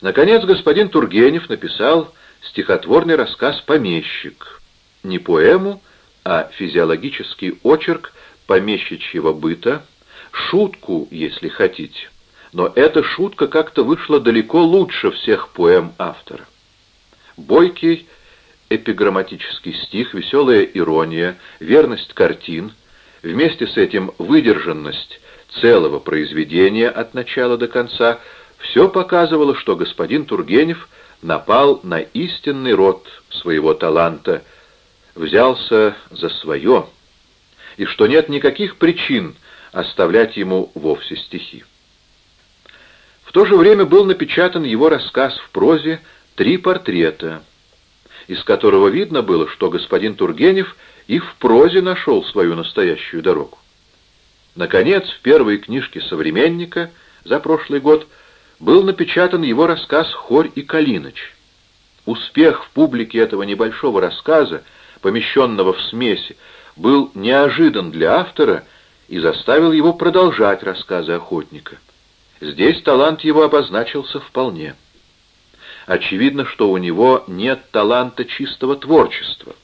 Наконец господин Тургенев написал стихотворный рассказ «Помещик». Не поэму, а физиологический очерк помещичьего быта, шутку, если хотите. Но эта шутка как-то вышла далеко лучше всех поэм автора. Бойкий эпиграмматический стих, веселая ирония, верность картин, вместе с этим выдержанность целого произведения от начала до конца, все показывало, что господин Тургенев напал на истинный род своего таланта, взялся за свое, и что нет никаких причин оставлять ему вовсе стихи. В то же время был напечатан его рассказ в прозе «Три портрета», из которого видно было, что господин Тургенев и в прозе нашел свою настоящую дорогу. Наконец, в первой книжке «Современника» за прошлый год был напечатан его рассказ «Хорь и Калиныч». Успех в публике этого небольшого рассказа, помещенного в смеси, был неожидан для автора и заставил его продолжать рассказы охотника. Здесь талант его обозначился вполне очевидно, что у него нет таланта чистого творчества,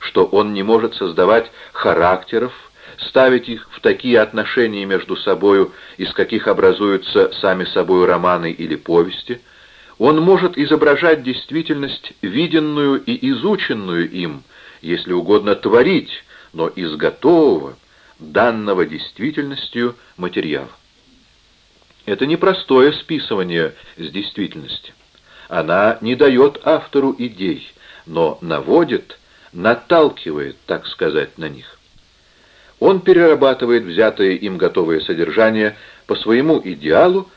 что он не может создавать характеров, ставить их в такие отношения между собою, из каких образуются сами собой романы или повести. Он может изображать действительность, виденную и изученную им, если угодно творить, но из готового, данного действительностью материала. Это непростое списывание с действительности. Она не дает автору идей, но наводит, наталкивает, так сказать, на них. Он перерабатывает взятое им готовое содержание по своему идеалу,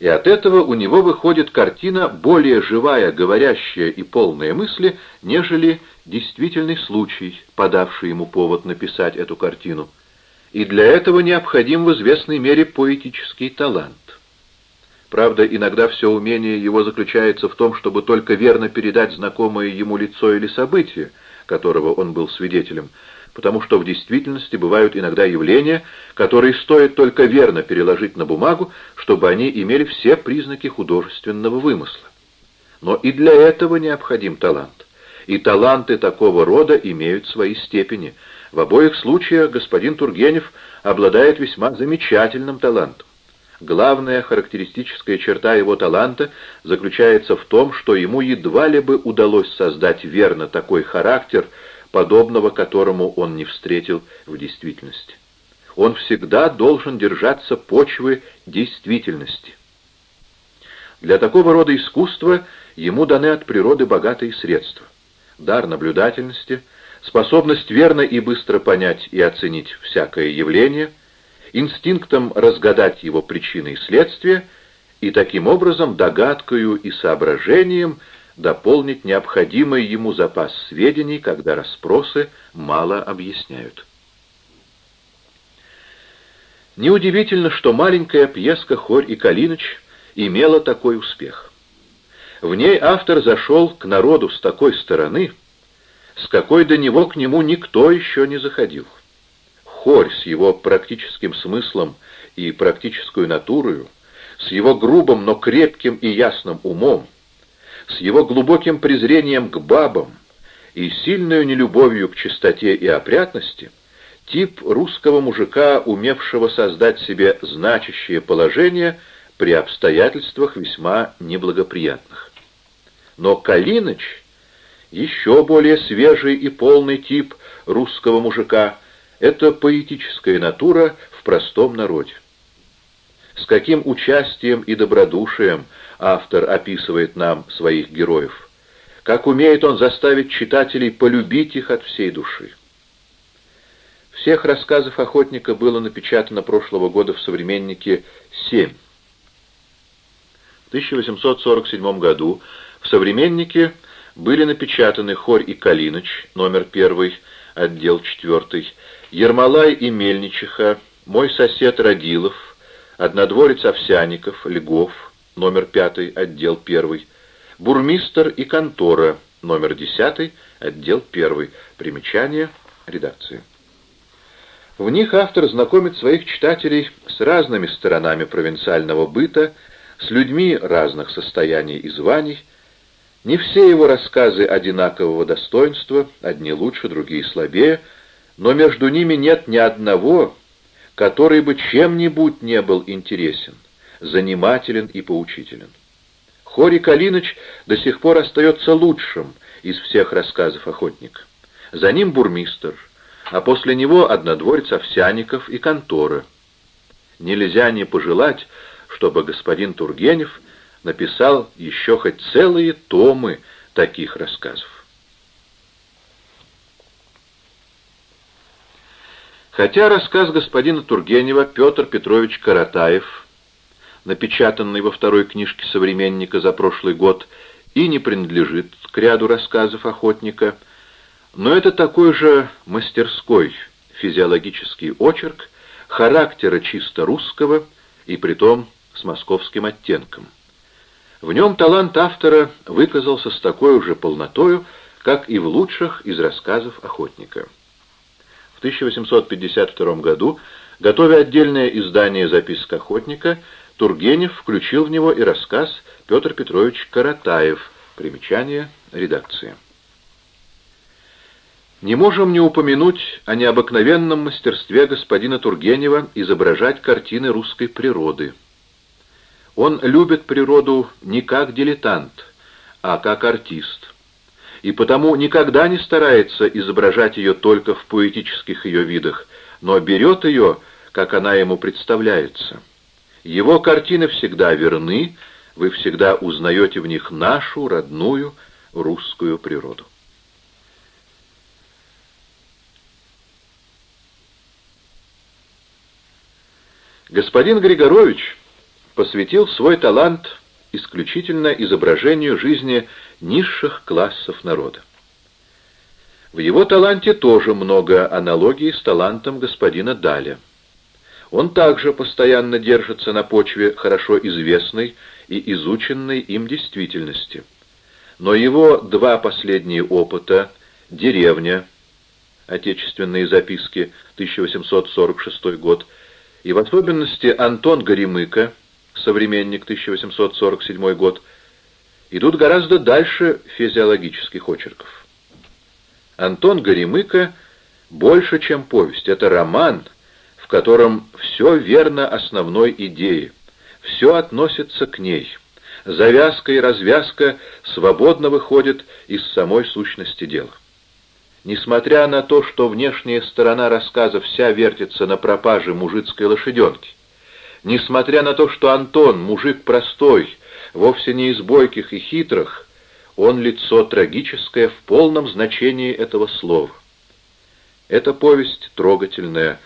и от этого у него выходит картина более живая, говорящая и полная мысли, нежели действительный случай, подавший ему повод написать эту картину. И для этого необходим в известной мере поэтический талант. Правда, иногда все умение его заключается в том, чтобы только верно передать знакомое ему лицо или событие, которого он был свидетелем, потому что в действительности бывают иногда явления, которые стоит только верно переложить на бумагу, чтобы они имели все признаки художественного вымысла. Но и для этого необходим талант. И таланты такого рода имеют свои степени. В обоих случаях господин Тургенев обладает весьма замечательным талантом. Главная характеристическая черта его таланта заключается в том, что ему едва ли бы удалось создать верно такой характер, подобного которому он не встретил в действительности. Он всегда должен держаться почвы действительности. Для такого рода искусства ему даны от природы богатые средства. Дар наблюдательности, способность верно и быстро понять и оценить всякое явление – инстинктом разгадать его причины и следствия, и таким образом догадкою и соображением дополнить необходимый ему запас сведений, когда расспросы мало объясняют. Неудивительно, что маленькая пьеска «Хорь и Калиныч» имела такой успех. В ней автор зашел к народу с такой стороны, с какой до него к нему никто еще не заходил. Хорь с его практическим смыслом и практической натурою, с его грубым, но крепким и ясным умом, с его глубоким презрением к бабам и сильной нелюбовью к чистоте и опрятности, тип русского мужика, умевшего создать себе значащее положение при обстоятельствах весьма неблагоприятных. Но Калиныч, еще более свежий и полный тип русского мужика, это поэтическая натура в простом народе. С каким участием и добродушием автор описывает нам своих героев. Как умеет он заставить читателей полюбить их от всей души. Всех рассказов охотника было напечатано прошлого года в «Современнике» семь. В 1847 году в «Современнике» были напечатаны «Хорь и Калиныч», номер первый, отдел четвертый, Ермолай и Мельничиха, мой сосед Радилов, однодворец Овсяников, Льгов, номер пятый, отдел первый, бурмистр и контора, номер десятый, отдел первый, примечание редакции. В них автор знакомит своих читателей с разными сторонами провинциального быта, с людьми разных состояний и званий. Не все его рассказы одинакового достоинства, одни лучше, другие слабее, но между ними нет ни одного, который бы чем-нибудь не был интересен, занимателен и поучителен. Хори Калиныч до сих пор остается лучшим из всех рассказов охотника. За ним бурмистр, а после него однодворец Овсяников и контора. Нельзя не пожелать, чтобы господин Тургенев написал еще хоть целые томы таких рассказов. Хотя рассказ господина Тургенева Петр Петрович Каратаев, напечатанный во второй книжке «Современника» за прошлый год, и не принадлежит к ряду рассказов охотника, но это такой же мастерской физиологический очерк характера чисто русского и притом с московским оттенком. В нем талант автора выказался с такой же полнотою, как и в лучших из рассказов охотника. В 1852 году, готовя отдельное издание «Записок охотника», Тургенев включил в него и рассказ Петр Петрович Каратаев, примечание редакции. Не можем не упомянуть о необыкновенном мастерстве господина Тургенева изображать картины русской природы. Он любит природу не как дилетант, а как артист, и потому никогда не старается изображать ее только в поэтических ее видах, но берет ее, как она ему представляется. Его картины всегда верны, вы всегда узнаете в них нашу родную русскую природу. Господин Григорович посвятил свой талант исключительно изображению жизни низших классов народа. В его таланте тоже много аналогий с талантом господина Даля. Он также постоянно держится на почве хорошо известной и изученной им действительности. Но его два последние опыта «Деревня», «Отечественные записки», 1846 год, и в особенности Антон Горемыка, современник 1847 год, идут гораздо дальше физиологических очерков. Антон Горемыка больше, чем повесть. Это роман, котором все верно основной идее, все относится к ней. Завязка и развязка свободно выходят из самой сущности дела. Несмотря на то, что внешняя сторона рассказа вся вертится на пропаже мужицкой лошаденки, несмотря на то, что Антон, мужик простой, вовсе не из бойких и хитрых, он лицо трагическое в полном значении этого слова. Эта повесть трогательная,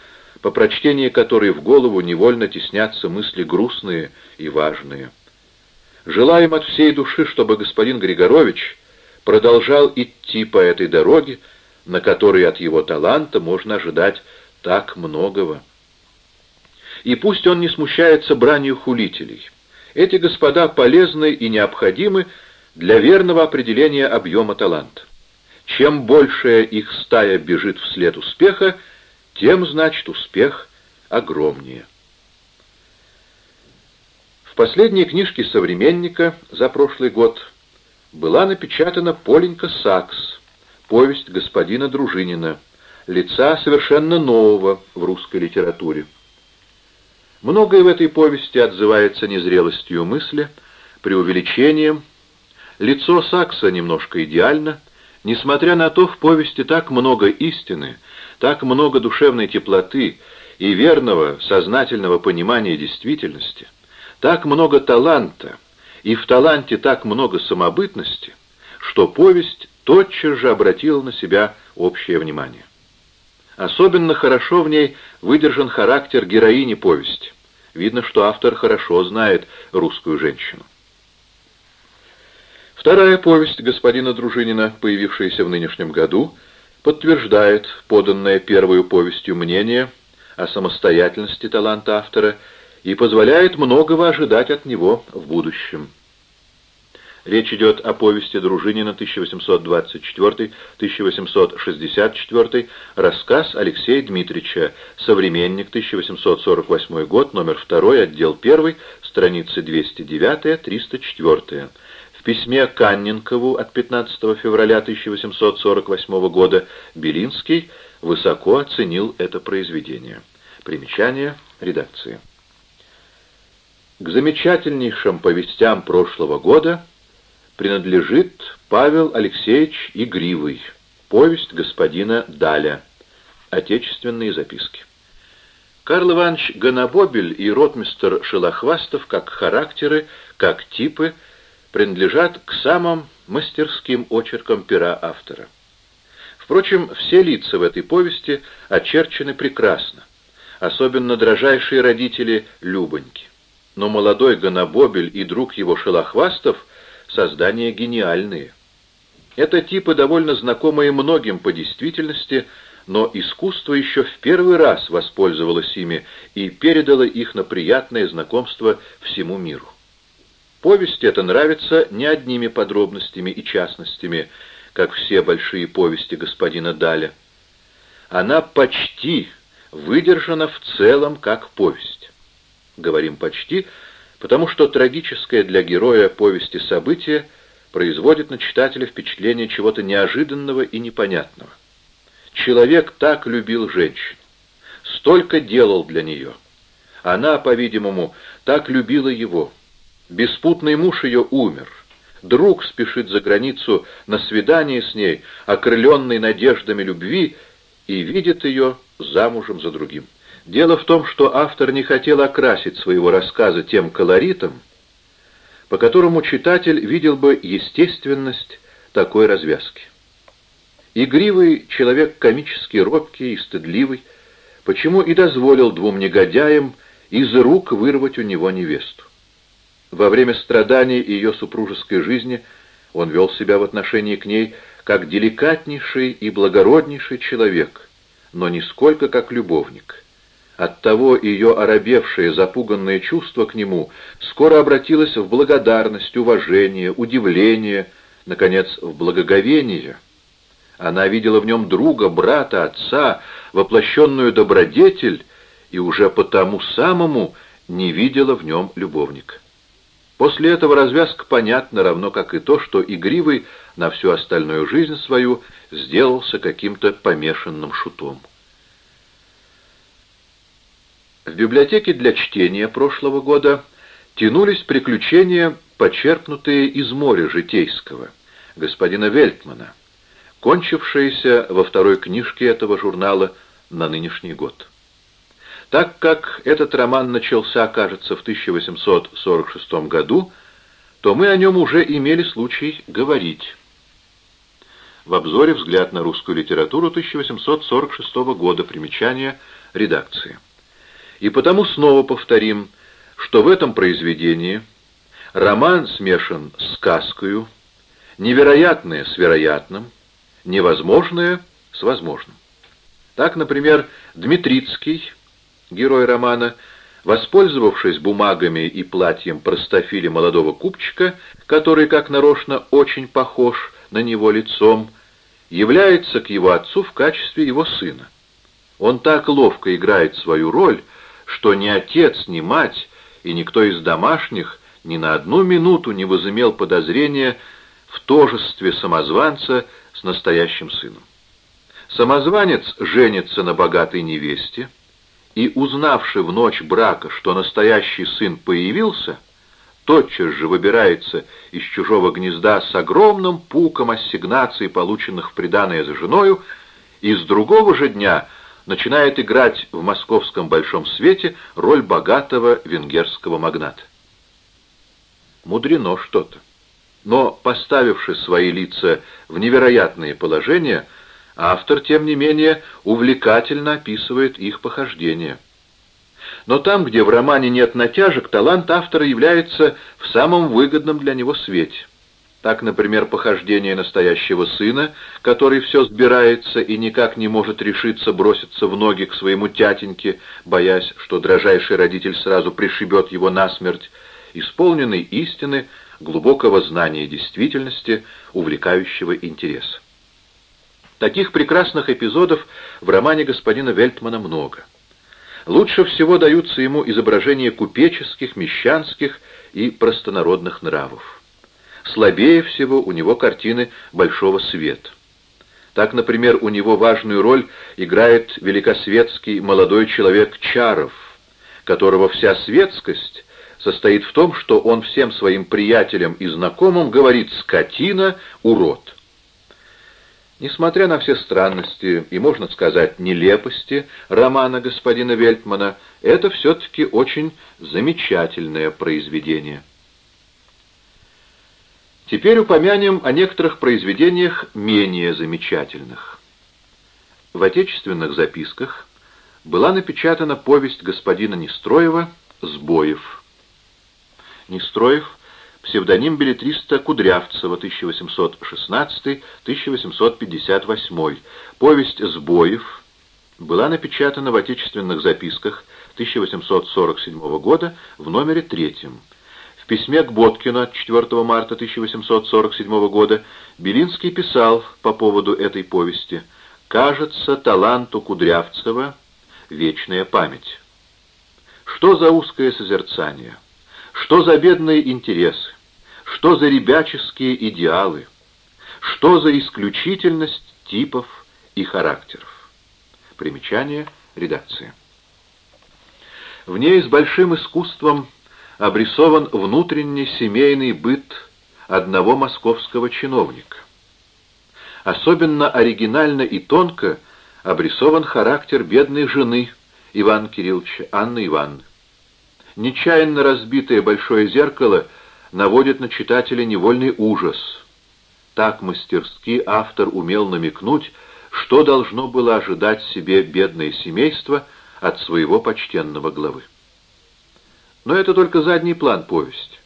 по прочтении которой в голову невольно теснятся мысли грустные и важные. Желаем от всей души, чтобы господин Григорович продолжал идти по этой дороге, на которой от его таланта можно ожидать так многого. И пусть он не смущается бранью хулителей. Эти господа полезны и необходимы для верного определения объема таланта. Чем большая их стая бежит вслед успеха, тем, значит, успех огромнее. В последней книжке «Современника» за прошлый год была напечатана Поленька Сакс, повесть господина Дружинина, лица совершенно нового в русской литературе. Многое в этой повести отзывается незрелостью мысли, преувеличением. Лицо Сакса немножко идеально, несмотря на то, в повести так много истины, так много душевной теплоты и верного, сознательного понимания действительности, так много таланта, и в таланте так много самобытности, что повесть тотчас же обратила на себя общее внимание. Особенно хорошо в ней выдержан характер героини повести. Видно, что автор хорошо знает русскую женщину. Вторая повесть господина Дружинина, появившаяся в нынешнем году, подтверждает поданное первую повестью мнение о самостоятельности таланта автора и позволяет многого ожидать от него в будущем. Речь идет о повести Дружинина 1824-1864, рассказ Алексея Дмитриевича, современник, 1848 год, номер 2, отдел 1, страницы 209-304. Письме Канненкову от 15 февраля 1848 года Белинский высоко оценил это произведение. Примечание редакции. К замечательнейшим повестям прошлого года принадлежит Павел Алексеевич Игривый, повесть господина Даля, отечественные записки. Карл Иванович Гонобобель и ротмистер Шелохвастов, как характеры, как типы, принадлежат к самым мастерским очеркам пера автора. Впрочем, все лица в этой повести очерчены прекрасно, особенно дрожайшие родители Любоньки. Но молодой Гонобобель и друг его Шелохвастов — создания гениальные. Это типы, довольно знакомые многим по действительности, но искусство еще в первый раз воспользовалось ими и передало их на приятное знакомство всему миру. Повесть эта нравится не одними подробностями и частностями, как все большие повести господина Даля. Она почти выдержана в целом как повесть. Говорим «почти», потому что трагическое для героя повести событие производит на читателя впечатление чего-то неожиданного и непонятного. Человек так любил женщину, столько делал для нее. Она, по-видимому, так любила его. Беспутный муж ее умер. Друг спешит за границу на свидание с ней, окрыленный надеждами любви, и видит ее замужем за другим. Дело в том, что автор не хотел окрасить своего рассказа тем колоритом, по которому читатель видел бы естественность такой развязки. Игривый человек комически робкий и стыдливый, почему и дозволил двум негодяям из рук вырвать у него невесту. Во время страданий ее супружеской жизни он вел себя в отношении к ней как деликатнейший и благороднейший человек, но нисколько как любовник. Оттого ее оробевшее, запуганное чувство к нему скоро обратилось в благодарность, уважение, удивление, наконец, в благоговение. Она видела в нем друга, брата, отца, воплощенную добродетель, и уже по тому самому не видела в нем любовника. После этого развязка понятна, равно как и то, что Игривый на всю остальную жизнь свою сделался каким-то помешанным шутом. В библиотеке для чтения прошлого года тянулись приключения, почерпнутые из моря житейского, господина Вельтмана, кончившиеся во второй книжке этого журнала на нынешний год. Так как этот роман начался, кажется, в 1846 году, то мы о нем уже имели случай говорить. В обзоре «Взгляд на русскую литературу» 1846 года, примечание редакции. И потому снова повторим, что в этом произведении роман смешан с сказкою, невероятное с вероятным, невозможное с возможным. Так, например, Дмитрицкий, герой романа, воспользовавшись бумагами и платьем простофиля молодого купчика, который, как нарочно, очень похож на него лицом, является к его отцу в качестве его сына. Он так ловко играет свою роль, что ни отец, ни мать и никто из домашних ни на одну минуту не возымел подозрения в тожестве самозванца с настоящим сыном. Самозванец женится на богатой невесте, и, узнавши в ночь брака, что настоящий сын появился, тотчас же выбирается из чужого гнезда с огромным пуком ассигнаций, полученных в приданое за женою, и с другого же дня начинает играть в московском большом свете роль богатого венгерского магната. Мудрено что-то. Но, поставивши свои лица в невероятные положения, автор, тем не менее, увлекательно описывает их похождения. Но там, где в романе нет натяжек, талант автора является в самом выгодном для него свете. Так, например, похождение настоящего сына, который все сбирается и никак не может решиться броситься в ноги к своему тятеньке, боясь, что дрожайший родитель сразу пришибет его насмерть, исполненный истины, глубокого знания действительности, увлекающего интерес. Таких прекрасных эпизодов в романе господина Вельтмана много. Лучше всего даются ему изображения купеческих, мещанских и простонародных нравов. Слабее всего у него картины большого света. Так, например, у него важную роль играет великосветский молодой человек Чаров, которого вся светскость состоит в том, что он всем своим приятелям и знакомым говорит «скотина, урод». Несмотря на все странности и, можно сказать, нелепости романа господина Вельтмана, это все-таки очень замечательное произведение. Теперь упомянем о некоторых произведениях менее замечательных. В отечественных записках была напечатана повесть господина Нестроева «Сбоев». Нестроев псевдоним билетриста Кудрявцева, 1816-1858. Повесть «Сбоев» была напечатана в отечественных записках 1847 года в номере третьем. В письме к Боткину от 4 марта 1847 года Белинский писал по поводу этой повести «Кажется, таланту Кудрявцева вечная память». Что за узкое созерцание? Что за бедные интересы? Что за ребяческие идеалы? Что за исключительность типов и характеров? Примечание редакции. В ней с большим искусством обрисован внутренний семейный быт одного московского чиновника. Особенно оригинально и тонко обрисован характер бедной жены Ивана Кирилловича, Анны Ивановны. Нечаянно разбитое большое зеркало наводит на читателя невольный ужас. Так мастерски автор умел намекнуть, что должно было ожидать себе бедное семейство от своего почтенного главы. Но это только задний план повести.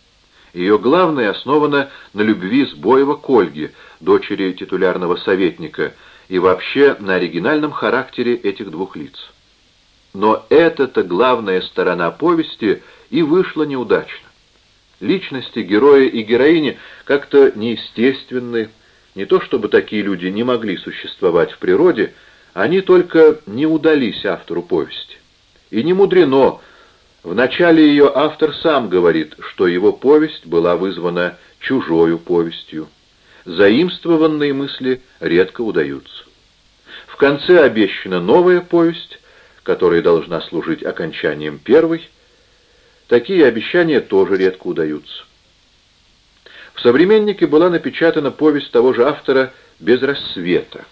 Ее главное основано на любви Сбоева к Ольге, дочери титулярного советника, и вообще на оригинальном характере этих двух лиц. Но эта-то главная сторона повести и вышла неудачно. Личности героя и героини как-то неестественны, не то чтобы такие люди не могли существовать в природе, они только не удались автору повести. И не мудрено, в начале ее автор сам говорит, что его повесть была вызвана чужою повестью. Заимствованные мысли редко удаются. В конце обещана новая повесть, которая должна служить окончанием первой. Такие обещания тоже редко удаются. В «Современнике» была напечатана повесть того же автора «Без рассвета».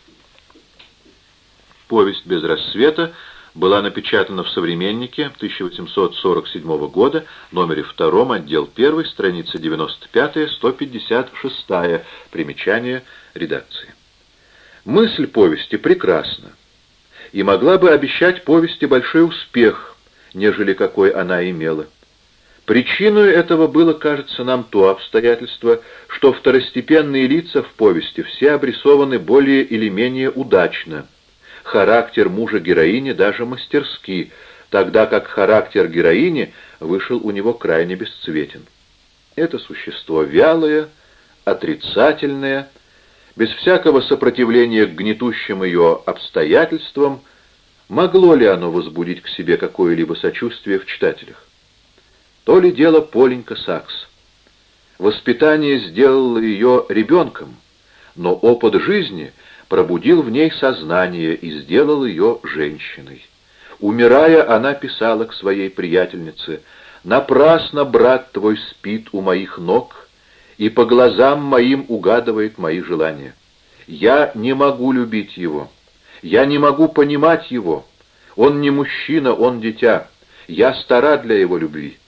Повесть «Без рассвета» была напечатана в «Современнике» 1847 года, номере 2, отдел 1, страница 95-156, примечание редакции. Мысль повести прекрасна и могла бы обещать повести большой успех, нежели какой она имела. Причиной этого было, кажется нам, то обстоятельство, что второстепенные лица в повести все обрисованы более или менее удачно – характер мужа героини даже мастерски, тогда как характер героини вышел у него крайне бесцветен. Это существо вялое, отрицательное, без всякого сопротивления к гнетущим ее обстоятельствам, могло ли оно возбудить к себе какое-либо сочувствие в читателях? То ли дело Поленька Сакс. Воспитание сделало ее ребенком, но опыт жизни — пробудил в ней сознание и сделал ее женщиной. Умирая, она писала к своей приятельнице, «Напрасно брат твой спит у моих ног и по глазам моим угадывает мои желания. Я не могу любить его, я не могу понимать его. Он не мужчина, он дитя. Я стара для его любви.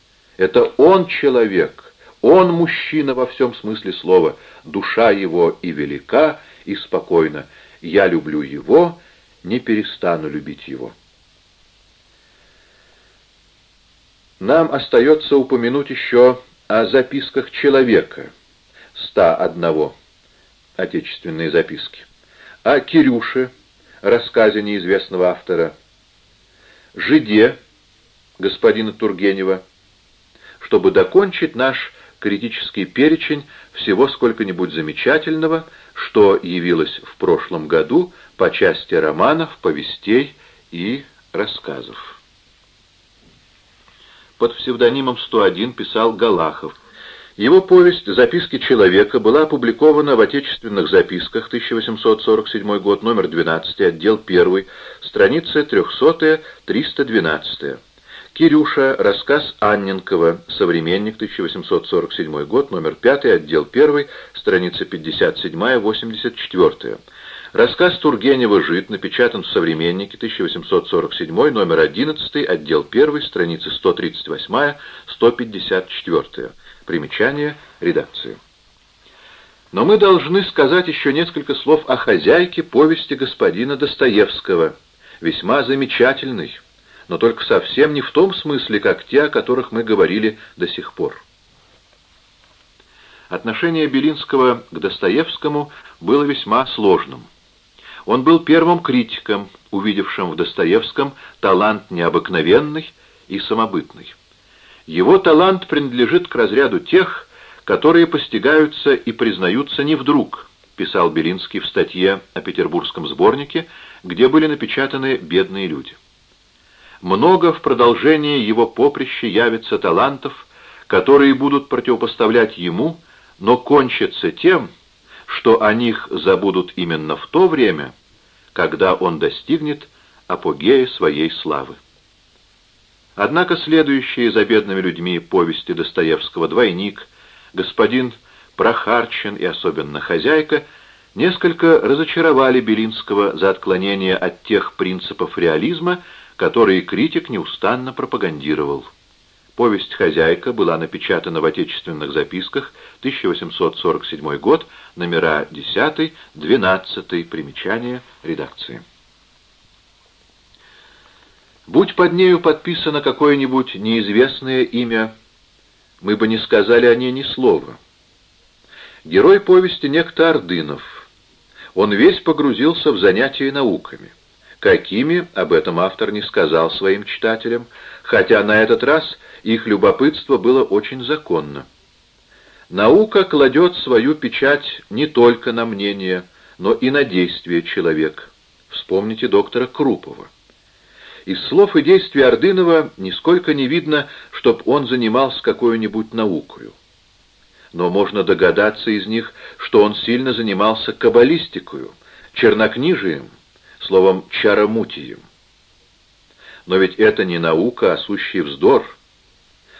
Это он человек, он мужчина во всем смысле слова, душа его и велика, и спокойно. Я люблю его, не перестану любить его. Нам остается упомянуть еще о записках человека, ста одного, отечественные записки, о Кирюше, рассказе неизвестного автора, Жиде, господина Тургенева, чтобы докончить наш критический перечень всего сколько-нибудь замечательного, что явилось в прошлом году по части романов, повестей и рассказов. Под псевдонимом 101 писал Галахов. Его повесть «Записки человека» была опубликована в «Отечественных записках» 1847 год, номер 12, отдел 1, страница 300-312. Кирюша, рассказ Анненкова, «Современник», 1847 год, номер 5, отдел 1, страница 57-84. Рассказ Тургенева «Жид» напечатан в «Современнике», 1847, номер 11, отдел 1, страницы 138-154. Примечание редакции. Но мы должны сказать еще несколько слов о хозяйке повести господина Достоевского, весьма замечательной, но только совсем не в том смысле, как те, о которых мы говорили до сих пор. Отношение Белинского к Достоевскому было весьма сложным. Он был первым критиком, увидевшим в Достоевском талант необыкновенный и самобытный. Его талант принадлежит к разряду тех, которые постигаются и признаются не вдруг, писал Белинский в статье о петербургском сборнике, где были напечатаны «Бедные люди». Много в продолжении его поприща явится талантов, которые будут противопоставлять ему, но кончатся тем, что о них забудут именно в то время, когда он достигнет апогея своей славы. Однако следующие за бедными людьми повести Достоевского «Двойник», «Господин Прохарчин» и особенно «Хозяйка» несколько разочаровали Белинского за отклонение от тех принципов реализма, которые критик неустанно пропагандировал. Повесть «Хозяйка» была напечатана в отечественных записках 1847 год, номера 10, 12, примечание редакции. Будь под нею подписано какое-нибудь неизвестное имя, мы бы не сказали о ней ни слова. Герой повести некто Ордынов. Он весь погрузился в занятия науками. Какими, об этом автор не сказал своим читателям, хотя на этот раз их любопытство было очень законно. Наука кладет свою печать не только на мнение, но и на действие человека. Вспомните доктора Крупова. Из слов и действий Ордынова нисколько не видно, чтоб он занимался какой-нибудь наукою. Но можно догадаться из них, что он сильно занимался каббалистикою, чернокнижием, словом, чаромутием. Но ведь это не наука, а сущий вздор.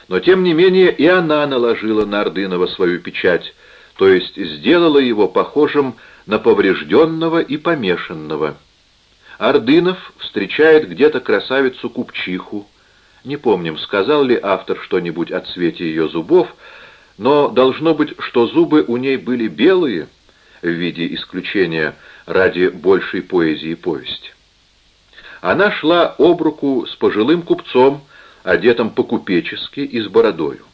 Но тем не менее и она наложила на Ордынова свою печать, то есть сделала его похожим на поврежденного и помешанного. Ордынов встречает где-то красавицу-купчиху. Не помним, сказал ли автор что-нибудь о цвете ее зубов, но должно быть, что зубы у ней были белые, в виде исключения ради большей поэзии повести. Она шла об руку с пожилым купцом, одетым по-купечески и с бородою.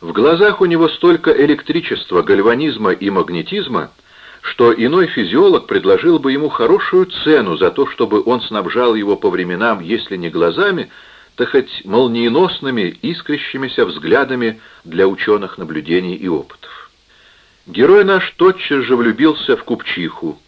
В глазах у него столько электричества, гальванизма и магнетизма — что иной физиолог предложил бы ему хорошую цену за то, чтобы он снабжал его по временам, если не глазами, то хоть молниеносными, искрящимися взглядами для ученых наблюдений и опытов. Герой наш тотчас же влюбился в купчиху.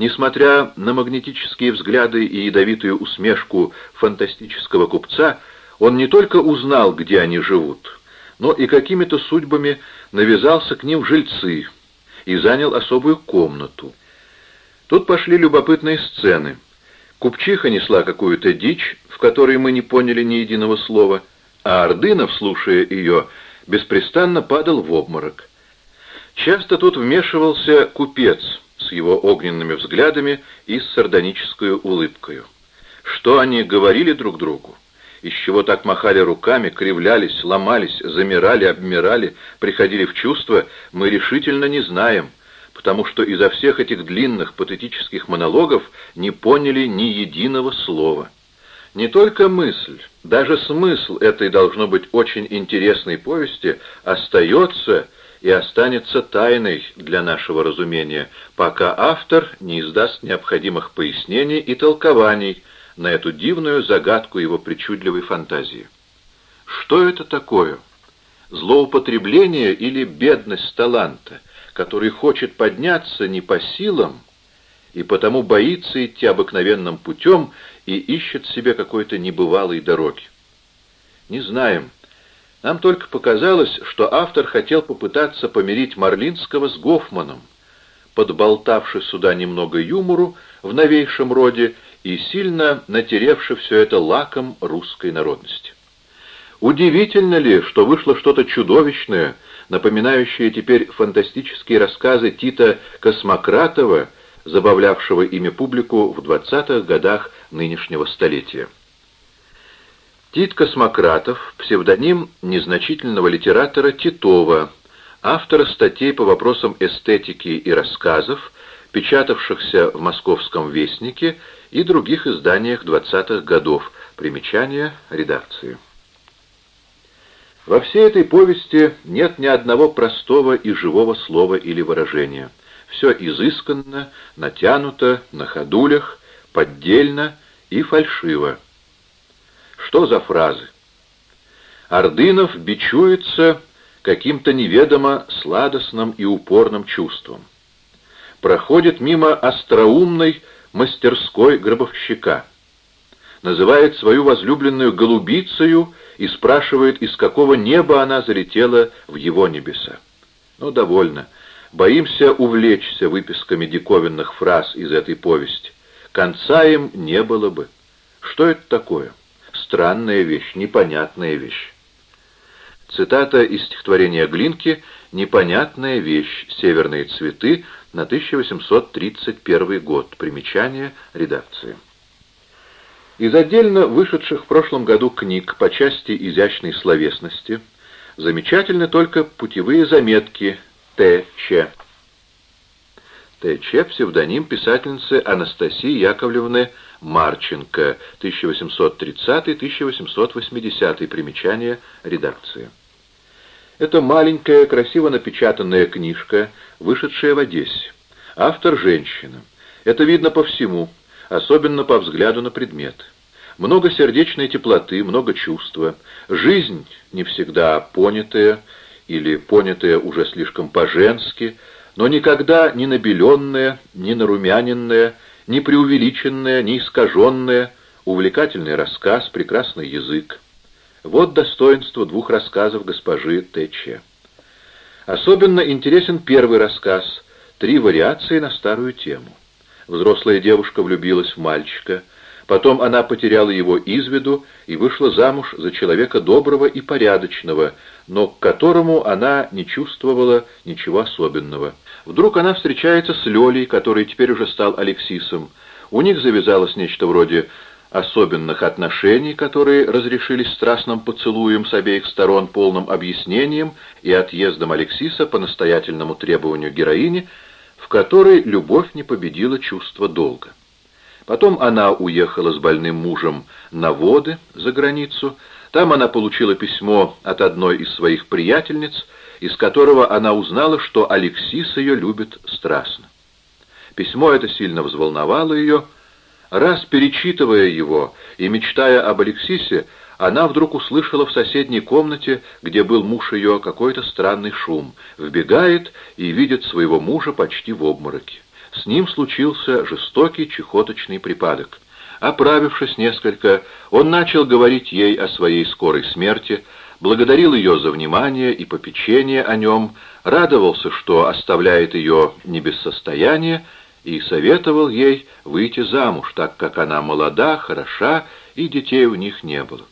Несмотря на магнетические взгляды и ядовитую усмешку фантастического купца, он не только узнал, где они живут, но и какими-то судьбами навязался к ним жильцы — и занял особую комнату. Тут пошли любопытные сцены. Купчиха несла какую-то дичь, в которой мы не поняли ни единого слова, а Ордынов, слушая ее, беспрестанно падал в обморок. Часто тут вмешивался купец с его огненными взглядами и с сардонической улыбкой. Что они говорили друг другу? из чего так махали руками, кривлялись, ломались, замирали, обмирали, приходили в чувство, мы решительно не знаем, потому что изо всех этих длинных патетических монологов не поняли ни единого слова. Не только мысль, даже смысл этой должно быть очень интересной повести остается и останется тайной для нашего разумения, пока автор не издаст необходимых пояснений и толкований, на эту дивную загадку его причудливой фантазии. Что это такое? злоупотребление или бедность таланта, который хочет подняться не по силам и потому боится идти обыкновенным путем и ищет себе какой-то небывалой дороги. Не знаем. Нам только показалось, что автор хотел попытаться помирить Марлинского с Гофманом, подболтавши сюда немного юмору в новейшем роде и сильно натеревши все это лаком русской народности. Удивительно ли, что вышло что-то чудовищное, напоминающее теперь фантастические рассказы Тита Космократова, забавлявшего ими публику в 20-х годах нынешнего столетия. Тит Космократов, псевдоним незначительного литератора Титова, автора статей по вопросам эстетики и рассказов, печатавшихся в «Московском вестнике» и других изданиях 20-х годов. Примечание редакции. Во всей этой повести нет ни одного простого и живого слова или выражения. Все изысканно, натянуто, на ходулях, поддельно и фальшиво. Что за фразы? Ордынов бичуется каким-то неведомо сладостным и упорным чувством. Проходит мимо остроумной мастерской гробовщика. Называет свою возлюбленную голубицею и спрашивает, из какого неба она залетела в его небеса. Ну, довольно. Боимся увлечься выписками диковинных фраз из этой повести. Конца им не было бы. Что это такое? Странная вещь, непонятная вещь. Цитата из стихотворения Глинки «Непонятная вещь. Северные цветы» на 1831 год. Примечание редакции. Из отдельно вышедших в прошлом году книг по части изящной словесности замечательны только путевые заметки Т.Ч. Т.Ч. псевдоним писательницы Анастасии Яковлевны Марченко, 1830-1880, примечание редакции. Это маленькая, красиво напечатанная книжка, вышедшая в Одессе. Автор – женщина. Это видно по всему – особенно по взгляду на предмет. Много сердечной теплоты, много чувства. Жизнь не всегда понятая или понятая уже слишком по-женски, но никогда не набеленная, не нарумяненная, не преувеличенная, не искаженная, увлекательный рассказ, прекрасный язык. Вот достоинство двух рассказов госпожи Т.Ч. Особенно интересен первый рассказ «Три вариации на старую тему». Взрослая девушка влюбилась в мальчика. Потом она потеряла его из виду и вышла замуж за человека доброго и порядочного, но к которому она не чувствовала ничего особенного. Вдруг она встречается с Лёлей, который теперь уже стал Алексисом. У них завязалось нечто вроде особенных отношений, которые разрешились страстным поцелуем с обеих сторон, полным объяснением и отъездом Алексиса по настоятельному требованию героини – которой любовь не победила чувство долга. Потом она уехала с больным мужем на воды за границу. Там она получила письмо от одной из своих приятельниц, из которого она узнала, что Алексис ее любит страстно. Письмо это сильно взволновало ее. Раз перечитывая его и мечтая об Алексисе, она вдруг услышала в соседней комнате, где был муж ее, какой-то странный шум. Вбегает и видит своего мужа почти в обмороке. С ним случился жестокий чехоточный припадок. Оправившись несколько, он начал говорить ей о своей скорой смерти, благодарил ее за внимание и попечение о нем, радовался, что оставляет ее не без состояния, и советовал ей выйти замуж, так как она молода, хороша, и детей у них не было.